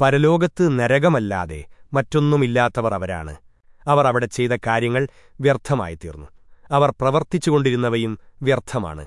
പരലോകത്ത് നരകമല്ലാതെ മറ്റൊന്നുമില്ലാത്തവർ അവരാണ്. അവർ അവിടെ ചെയ്ത കാര്യങ്ങൾ വ്യർത്ഥമായി തീർന്നു അവർ പ്രവർത്തിച്ചുകൊണ്ടിരുന്നവയും വ്യർത്ഥമാണ്.